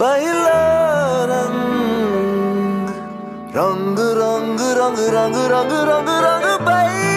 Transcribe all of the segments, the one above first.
पहला रंग रंग रंग रंग रंग रंग रंग रंग, रंग, रंग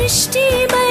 সৃষ্টি বা